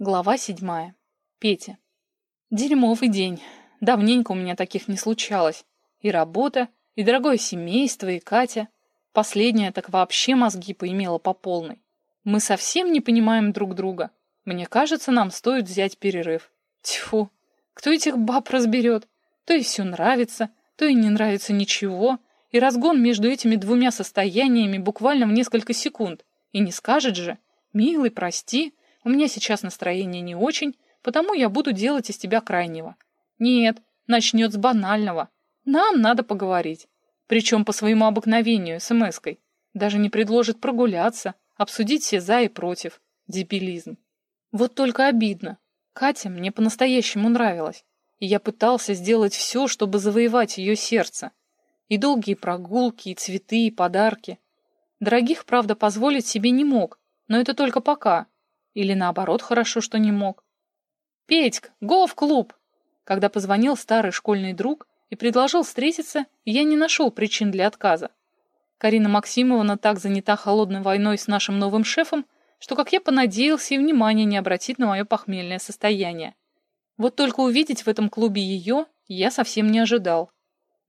Глава седьмая. Петя. Дерьмовый день. Давненько у меня таких не случалось. И работа, и дорогое семейство, и Катя. Последняя так вообще мозги поимела по полной. Мы совсем не понимаем друг друга. Мне кажется, нам стоит взять перерыв. Тьфу, кто этих баб разберет? То и все нравится, то и не нравится ничего. И разгон между этими двумя состояниями буквально в несколько секунд. И не скажет же, милый, прости, у меня сейчас настроение не очень, потому я буду делать из тебя крайнего. Нет, начнет с банального. Нам надо поговорить. Причем по своему обыкновению, смс-кой. Даже не предложит прогуляться, обсудить все за и против. Дебилизм. Вот только обидно. Катя мне по-настоящему нравилась. И я пытался сделать все, чтобы завоевать ее сердце. И долгие прогулки, и цветы, и подарки. Дорогих, правда, позволить себе не мог, но это только пока. Или наоборот, хорошо, что не мог. «Петьк, го в клуб!» Когда позвонил старый школьный друг и предложил встретиться, я не нашел причин для отказа. Карина Максимовна так занята холодной войной с нашим новым шефом, что, как я понадеялся, и внимания не обратит на мое похмельное состояние. Вот только увидеть в этом клубе ее я совсем не ожидал.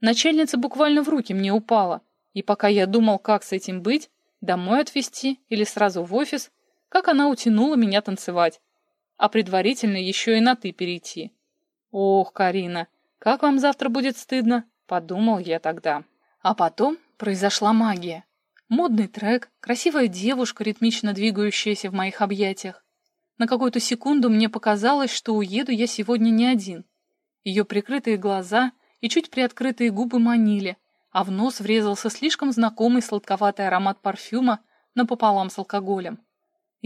Начальница буквально в руки мне упала, и пока я думал, как с этим быть, домой отвезти или сразу в офис, как она утянула меня танцевать, а предварительно еще и на «ты» перейти. «Ох, Карина, как вам завтра будет стыдно?» — подумал я тогда. А потом произошла магия. Модный трек, красивая девушка, ритмично двигающаяся в моих объятиях. На какую-то секунду мне показалось, что уеду я сегодня не один. Ее прикрытые глаза и чуть приоткрытые губы манили, а в нос врезался слишком знакомый сладковатый аромат парфюма напополам с алкоголем.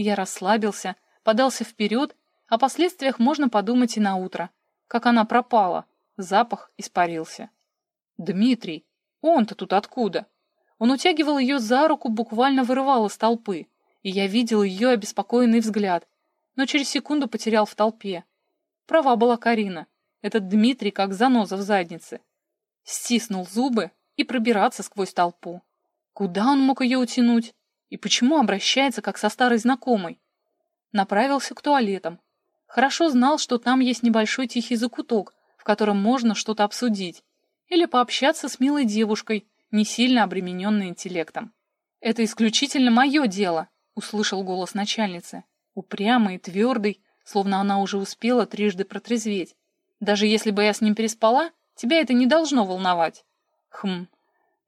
Я расслабился, подался вперед, о последствиях можно подумать и на утро. Как она пропала, запах испарился. Дмитрий, он-то тут откуда? Он утягивал ее за руку, буквально вырывал из толпы, и я видел ее обеспокоенный взгляд, но через секунду потерял в толпе. Права была Карина. Этот Дмитрий как заноза в заднице. Стиснул зубы и пробираться сквозь толпу. Куда он мог ее утянуть? И почему обращается, как со старой знакомой? Направился к туалетам. Хорошо знал, что там есть небольшой тихий закуток, в котором можно что-то обсудить. Или пообщаться с милой девушкой, не сильно обремененной интеллектом. «Это исключительно мое дело», — услышал голос начальницы. Упрямый и твердый, словно она уже успела трижды протрезветь. «Даже если бы я с ним переспала, тебя это не должно волновать». «Хм,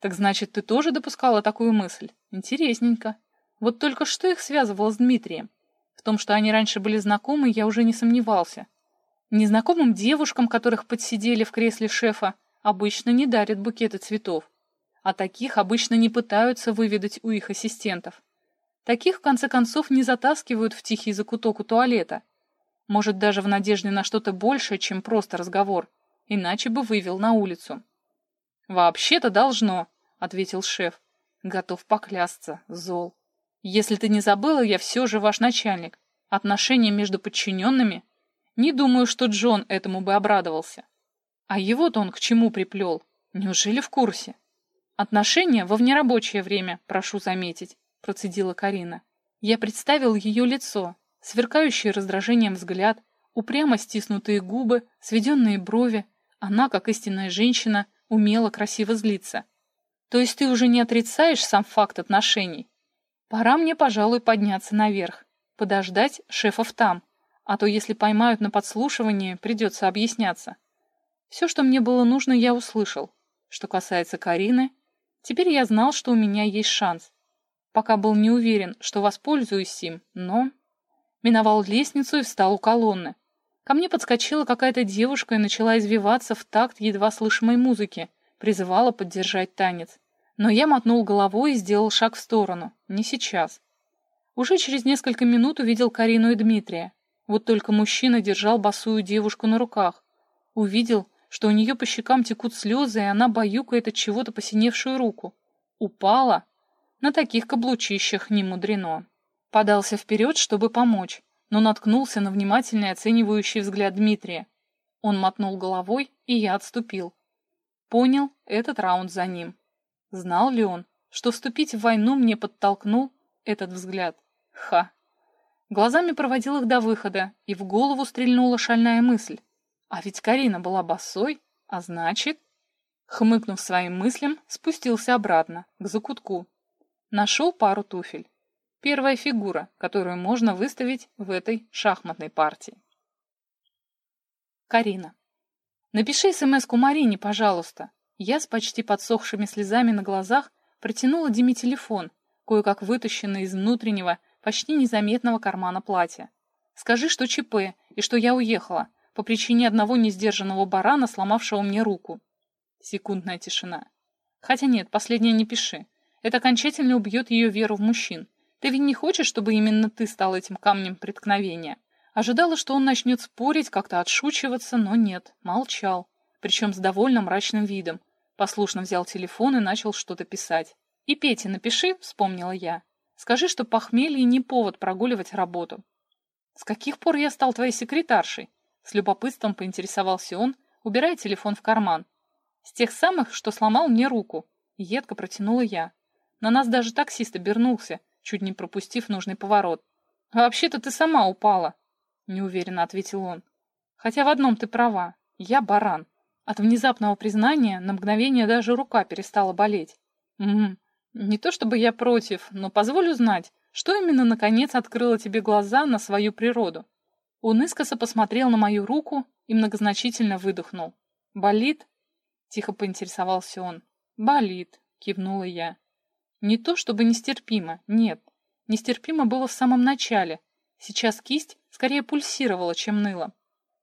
так значит, ты тоже допускала такую мысль? Интересненько. Вот только что их связывало с Дмитрием? В том, что они раньше были знакомы, я уже не сомневался. Незнакомым девушкам, которых подсидели в кресле шефа, обычно не дарят букеты цветов. А таких обычно не пытаются выведать у их ассистентов. Таких, в конце концов, не затаскивают в тихий закуток у туалета. Может, даже в надежде на что-то большее, чем просто разговор. Иначе бы вывел на улицу. «Вообще-то должно», — ответил шеф. «Готов поклясться, зол. Если ты не забыла, я все же ваш начальник. Отношения между подчиненными? Не думаю, что Джон этому бы обрадовался. А его-то он к чему приплел? Неужели в курсе? Отношения во внерабочее время, прошу заметить, процедила Карина. Я представил ее лицо, сверкающий раздражением взгляд, упрямо стиснутые губы, сведенные брови. Она, как истинная женщина, умела красиво злиться. То есть ты уже не отрицаешь сам факт отношений? Пора мне, пожалуй, подняться наверх, подождать шефов там, а то если поймают на подслушивание, придется объясняться. Все, что мне было нужно, я услышал. Что касается Карины, теперь я знал, что у меня есть шанс. Пока был не уверен, что воспользуюсь им, но... Миновал лестницу и встал у колонны. Ко мне подскочила какая-то девушка и начала извиваться в такт едва слышимой музыки, призывала поддержать танец. Но я мотнул головой и сделал шаг в сторону. Не сейчас. Уже через несколько минут увидел Карину и Дмитрия. Вот только мужчина держал босую девушку на руках. Увидел, что у нее по щекам текут слезы, и она баюкает от чего-то посиневшую руку. Упала. На таких каблучищах не мудрено. Подался вперед, чтобы помочь но наткнулся на внимательный оценивающий взгляд Дмитрия. Он мотнул головой, и я отступил. Понял, этот раунд за ним. Знал ли он, что вступить в войну мне подтолкнул этот взгляд? Ха! Глазами проводил их до выхода, и в голову стрельнула шальная мысль. А ведь Карина была босой, а значит... Хмыкнув своим мыслям, спустился обратно, к закутку. Нашел пару туфель. Первая фигура, которую можно выставить в этой шахматной партии. Карина. Напиши смс-ку Марине, пожалуйста. Я с почти подсохшими слезами на глазах протянула Диме телефон, кое-как вытащенный из внутреннего, почти незаметного кармана платья. Скажи, что ЧП, и что я уехала, по причине одного несдержанного барана, сломавшего мне руку. Секундная тишина. Хотя нет, последнее не пиши. Это окончательно убьет ее веру в мужчин. Ты ведь не хочешь, чтобы именно ты стал этим камнем преткновения? Ожидала, что он начнет спорить, как-то отшучиваться, но нет, молчал. Причем с довольно мрачным видом. Послушно взял телефон и начал что-то писать. «И Пете напиши», — вспомнила я. «Скажи, что похмелье не повод прогуливать работу». «С каких пор я стал твоей секретаршей?» С любопытством поинтересовался он, убирая телефон в карман. «С тех самых, что сломал мне руку», — едко протянула я. На нас даже таксист обернулся, чуть не пропустив нужный поворот. «Вообще-то ты сама упала», — неуверенно ответил он. «Хотя в одном ты права. Я баран. От внезапного признания на мгновение даже рука перестала болеть. Угу. Не то чтобы я против, но позволю знать, что именно наконец открыло тебе глаза на свою природу. Он искоса посмотрел на мою руку и многозначительно выдохнул. «Болит?» — тихо поинтересовался он. «Болит», — кивнула я. Не то чтобы нестерпимо, нет. Нестерпимо было в самом начале. Сейчас кисть скорее пульсировала, чем ныла.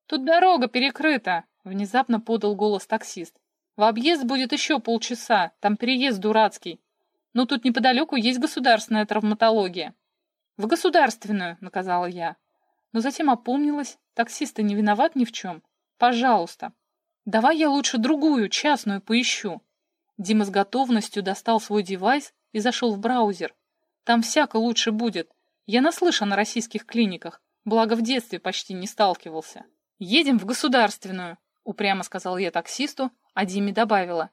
«Тут дорога перекрыта!» — внезапно подал голос таксист. «В объезд будет еще полчаса, там переезд дурацкий. Но тут неподалеку есть государственная травматология». «В государственную!» — наказала я. Но затем опомнилась, таксист не виноват ни в чем. «Пожалуйста, давай я лучше другую, частную, поищу». Дима с готовностью достал свой девайс и зашел в браузер. Там всяко лучше будет. Я наслышан о российских клиниках, благо в детстве почти не сталкивался. «Едем в государственную», — упрямо сказал я таксисту, а Диме добавила.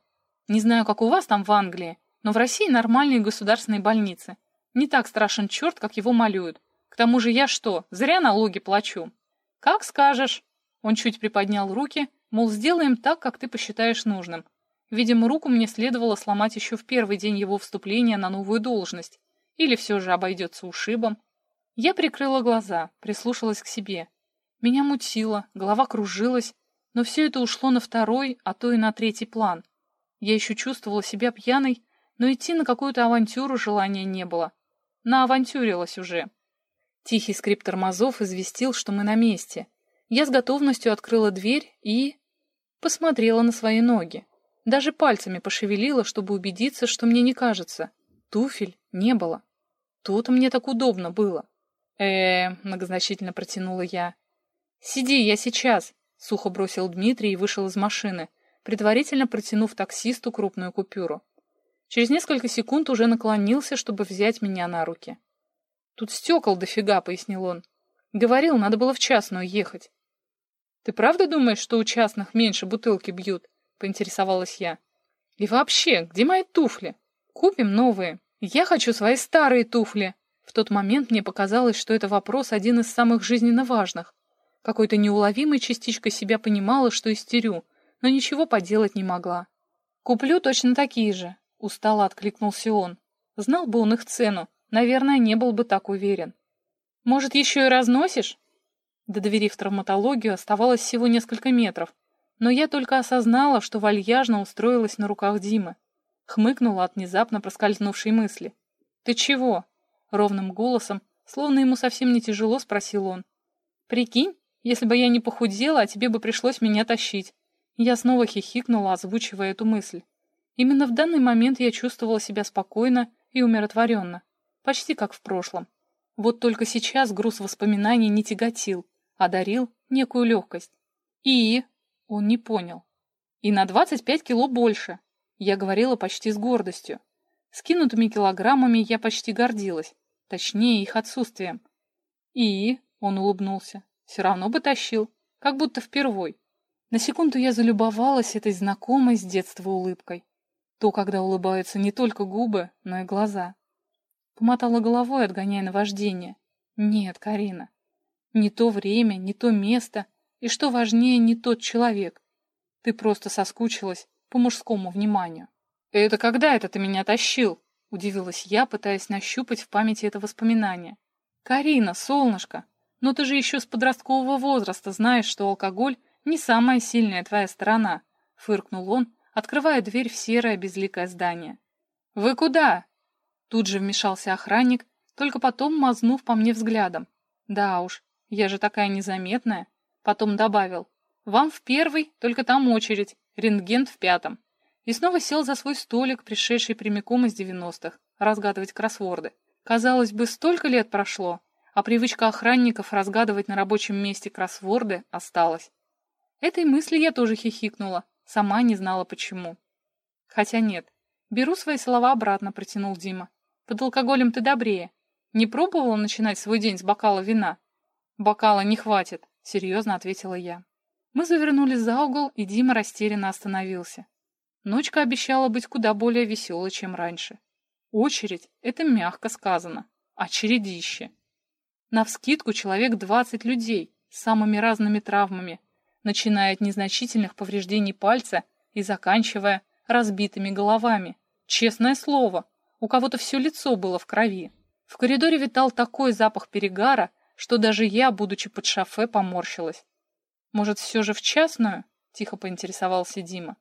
«Не знаю, как у вас там в Англии, но в России нормальные государственные больницы. Не так страшен черт, как его малюют. К тому же я что, зря налоги плачу?» «Как скажешь». Он чуть приподнял руки, мол, сделаем так, как ты посчитаешь нужным. Видимо, руку мне следовало сломать еще в первый день его вступления на новую должность. Или все же обойдется ушибом. Я прикрыла глаза, прислушалась к себе. Меня мутило, голова кружилась, но все это ушло на второй, а то и на третий план. Я еще чувствовала себя пьяной, но идти на какую-то авантюру желания не было. Наавантюрилась уже. Тихий скрип тормозов известил, что мы на месте. Я с готовностью открыла дверь и... посмотрела на свои ноги. Даже пальцами пошевелила, чтобы убедиться, что мне не кажется. Туфель не было. Тут мне так удобно было. э многозначительно протянула я. «Сиди, я сейчас», — сухо бросил Дмитрий и вышел из машины, предварительно протянув таксисту крупную купюру. Через несколько секунд уже наклонился, чтобы взять меня на руки. «Тут стекол дофига», — пояснил он. «Говорил, надо было в частную ехать». «Ты правда думаешь, что у частных меньше бутылки бьют?» — поинтересовалась я. «И вообще, где мои туфли? Купим новые. Я хочу свои старые туфли!» В тот момент мне показалось, что это вопрос один из самых жизненно важных. Какой-то неуловимой частичкой себя понимала, что истерю, но ничего поделать не могла. «Куплю точно такие же», — устало откликнулся он. Знал бы он их цену, наверное, не был бы так уверен. «Может, еще и разносишь?» До двери в травматологию оставалось всего несколько метров, но я только осознала, что вальяжно устроилась на руках Димы. Хмыкнула от внезапно проскользнувшей мысли. «Ты чего?» — ровным голосом, словно ему совсем не тяжело, спросил он. «Прикинь, если бы я не похудела, а тебе бы пришлось меня тащить». Я снова хихикнула, озвучивая эту мысль. Именно в данный момент я чувствовала себя спокойно и умиротворенно, почти как в прошлом. Вот только сейчас груз воспоминаний не тяготил, а дарил некую легкость. «И?» Он не понял. И на 25 кило больше. Я говорила почти с гордостью. Скинутыми килограммами я почти гордилась. Точнее, их отсутствием. И, он улыбнулся, все равно бы тащил, как будто впервой. На секунду я залюбовалась этой знакомой с детства улыбкой. То, когда улыбаются не только губы, но и глаза. Помотала головой, отгоняя наваждение. Нет, Карина. Не то время, не то место, и, что важнее, не тот человек. Ты просто соскучилась по мужскому вниманию. «Это когда это ты меня тащил?» — удивилась я, пытаясь нащупать в памяти это воспоминание. «Карина, солнышко, но ты же еще с подросткового возраста знаешь, что алкоголь не самая сильная твоя сторона», — фыркнул он, открывая дверь в серое безликое здание. «Вы куда?» Тут же вмешался охранник, только потом мазнув по мне взглядом. «Да уж, я же такая незаметная». Потом добавил. «Вам в первый, только там очередь, рентген в пятом». И снова сел за свой столик, пришедший прямиком из девяностых, разгадывать кроссворды. Казалось бы, столько лет прошло, а привычка охранников разгадывать на рабочем месте кроссворды осталась. Этой мысли я тоже хихикнула, сама не знала почему. Хотя нет, беру свои слова обратно, протянул Дима. Под алкоголем ты добрее. Не пробовала начинать свой день с бокала вина? Бокала не хватит, серьезно ответила я. Мы завернули за угол, и Дима растерянно остановился. Ночка обещала быть куда более веселой, чем раньше. Очередь — это мягко сказано. Очередище. Навскидку человек 20 людей с самыми разными травмами, начиная от незначительных повреждений пальца и заканчивая разбитыми головами. Честное слово, у кого-то все лицо было в крови. В коридоре витал такой запах перегара, что даже я, будучи под шофе, поморщилась. «Может, все же в частную?» — тихо поинтересовался Дима.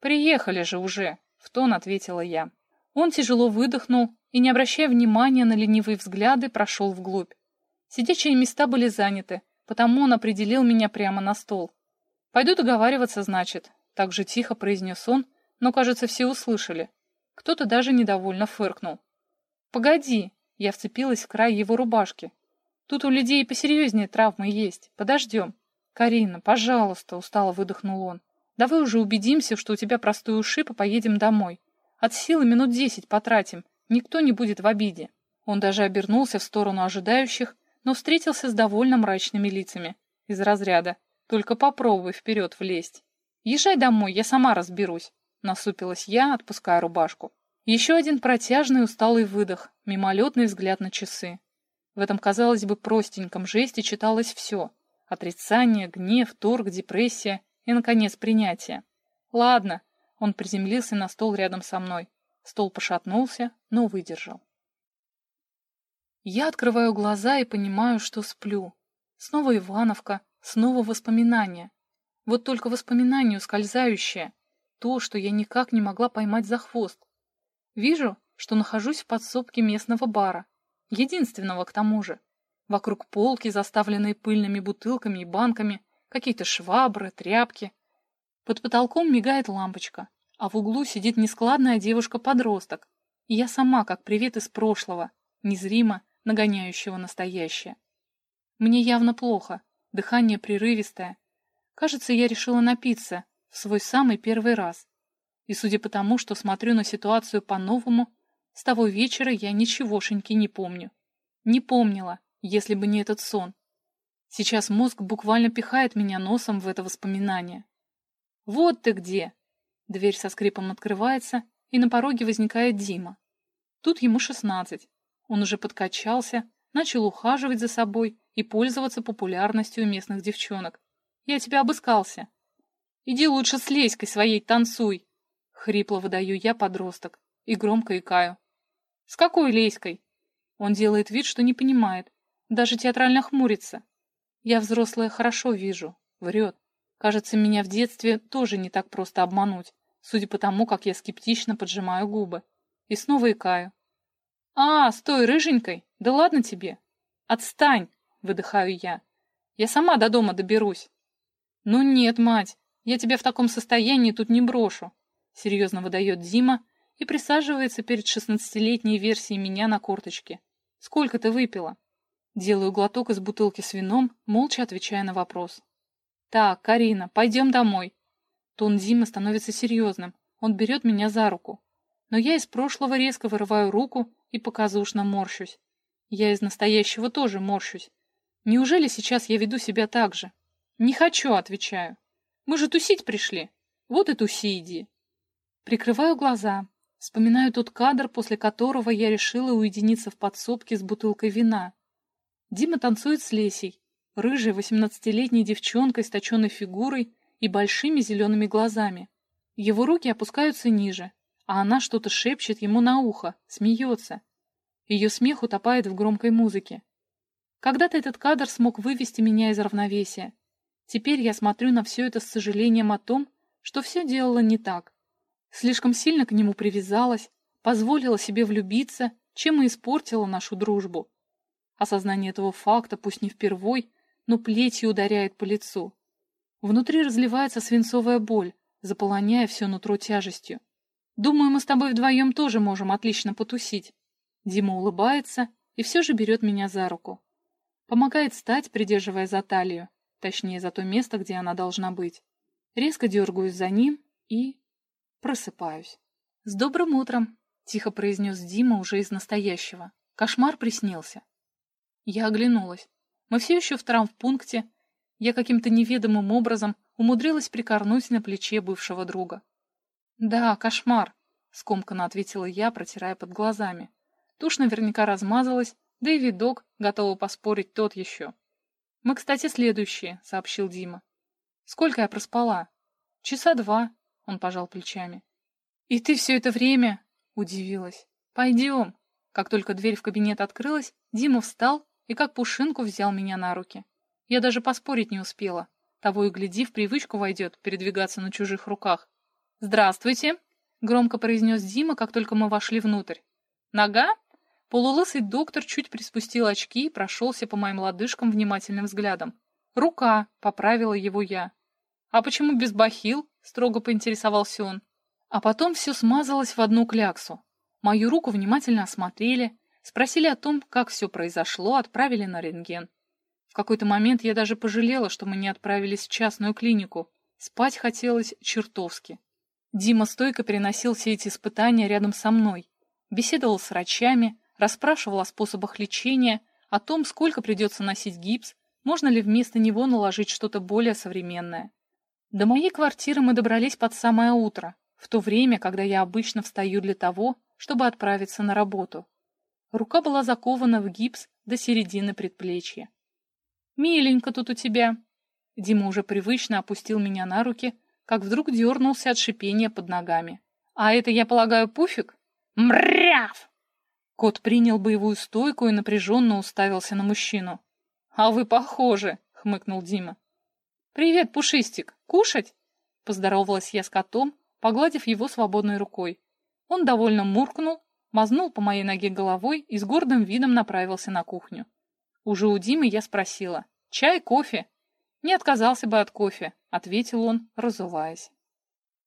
«Приехали же уже», — в тон ответила я. Он тяжело выдохнул и, не обращая внимания на ленивые взгляды, прошел вглубь. Сидячие места были заняты, потому он определил меня прямо на стол. «Пойду договариваться, значит», — так же тихо произнес он, но, кажется, все услышали. Кто-то даже недовольно фыркнул. «Погоди!» — я вцепилась в край его рубашки. «Тут у людей посерьезнее травмы есть. Подождем». «Карина, пожалуйста!» — устало выдохнул он. Давай уже убедимся, что у тебя простой ушиб, и поедем домой. От силы минут десять потратим, никто не будет в обиде». Он даже обернулся в сторону ожидающих, но встретился с довольно мрачными лицами. Из разряда «Только попробуй вперед влезть». «Езжай домой, я сама разберусь», — насупилась я, отпуская рубашку. Еще один протяжный усталый выдох, мимолетный взгляд на часы. В этом, казалось бы, простеньком жесте читалось все — отрицание, гнев, торг, депрессия — и, наконец, принятие. Ладно, он приземлился на стол рядом со мной. Стол пошатнулся, но выдержал. Я открываю глаза и понимаю, что сплю. Снова Ивановка, снова воспоминания. Вот только воспоминание ускользающее. То, что я никак не могла поймать за хвост. Вижу, что нахожусь в подсобке местного бара. Единственного к тому же. Вокруг полки, заставленные пыльными бутылками и банками, какие-то швабры, тряпки. Под потолком мигает лампочка, а в углу сидит нескладная девушка-подросток. И я сама, как привет из прошлого, незримо нагоняющего настоящее. Мне явно плохо, дыхание прерывистое. Кажется, я решила напиться в свой самый первый раз. И судя по тому, что смотрю на ситуацию по-новому, с того вечера я ничегошеньки не помню. Не помнила, если бы не этот сон. Сейчас мозг буквально пихает меня носом в это воспоминание. «Вот ты где!» Дверь со скрипом открывается, и на пороге возникает Дима. Тут ему шестнадцать. Он уже подкачался, начал ухаживать за собой и пользоваться популярностью у местных девчонок. «Я тебя обыскался!» «Иди лучше с Леськой своей танцуй!» Хрипло выдаю я подросток и громко икаю. «С какой Леськой?» Он делает вид, что не понимает, даже театрально хмурится. Я взрослая хорошо вижу. Врет. Кажется, меня в детстве тоже не так просто обмануть, судя по тому, как я скептично поджимаю губы. И снова икаю. «А, с той рыженькой? Да ладно тебе!» «Отстань!» — выдыхаю я. «Я сама до дома доберусь». «Ну нет, мать, я тебя в таком состоянии тут не брошу», — серьезно выдает Дима и присаживается перед шестнадцатилетней версией меня на корточке. «Сколько ты выпила?» Делаю глоток из бутылки с вином, молча отвечая на вопрос. «Так, Карина, пойдем домой». Тон Димы становится серьезным. Он берет меня за руку. Но я из прошлого резко вырываю руку и показушно морщусь. Я из настоящего тоже морщусь. Неужели сейчас я веду себя так же? Не хочу, отвечаю. Мы же тусить пришли. Вот и туси иди. Прикрываю глаза. Вспоминаю тот кадр, после которого я решила уединиться в подсобке с бутылкой вина. Дима танцует с Лесей, рыжей восемнадцатилетней девчонкой с точенной фигурой и большими зелеными глазами. Его руки опускаются ниже, а она что-то шепчет ему на ухо, смеется. Ее смех утопает в громкой музыке. Когда-то этот кадр смог вывести меня из равновесия. Теперь я смотрю на все это с сожалением о том, что все делала не так. Слишком сильно к нему привязалась, позволила себе влюбиться, чем и испортила нашу дружбу. Осознание этого факта, пусть не впервой, но плетью ударяет по лицу. Внутри разливается свинцовая боль, заполоняя все нутро тяжестью. Думаю, мы с тобой вдвоем тоже можем отлично потусить. Дима улыбается и все же берет меня за руку. Помогает встать, придерживая за талию, точнее, за то место, где она должна быть. Резко дергаюсь за ним и... просыпаюсь. «С добрым утром!» — тихо произнес Дима уже из настоящего. Кошмар приснился. Я оглянулась. Мы все еще в травмпункте. Я каким-то неведомым образом умудрилась прикорнуть на плече бывшего друга. «Да, кошмар», — скомканно ответила я, протирая под глазами. Тушь наверняка размазалась, да и видок, готова поспорить, тот еще. «Мы, кстати, следующие», — сообщил Дима. «Сколько я проспала?» «Часа два», — он пожал плечами. «И ты все это время?» — удивилась. «Пойдем». Как только дверь в кабинет открылась, Дима встал и как пушинку взял меня на руки. Я даже поспорить не успела. Того и гляди, в привычку войдет передвигаться на чужих руках. «Здравствуйте!» — громко произнес Дима, как только мы вошли внутрь. «Нога?» Полулысый доктор чуть приспустил очки и прошелся по моим лодыжкам внимательным взглядом. «Рука!» — поправила его я. «А почему без бахил?» — строго поинтересовался он. А потом все смазалось в одну кляксу. Мою руку внимательно осмотрели, спросили о том, как все произошло, отправили на рентген. В какой-то момент я даже пожалела, что мы не отправились в частную клинику. Спать хотелось чертовски. Дима стойко переносил все эти испытания рядом со мной. Беседовал с врачами, расспрашивал о способах лечения, о том, сколько придется носить гипс, можно ли вместо него наложить что-то более современное. До моей квартиры мы добрались под самое утро, в то время, когда я обычно встаю для того, чтобы отправиться на работу. Рука была закована в гипс до середины предплечья. «Миленько тут у тебя!» Дима уже привычно опустил меня на руки, как вдруг дернулся от шипения под ногами. «А это, я полагаю, пуфик?» «Мряв!» Кот принял боевую стойку и напряженно уставился на мужчину. «А вы похожи!» — хмыкнул Дима. «Привет, Пушистик! Кушать?» — поздоровалась я с котом, погладив его свободной рукой. Он довольно муркнул, мазнул по моей ноге головой и с гордым видом направился на кухню. Уже у Димы я спросила. «Чай, кофе?» «Не отказался бы от кофе», — ответил он, разуваясь.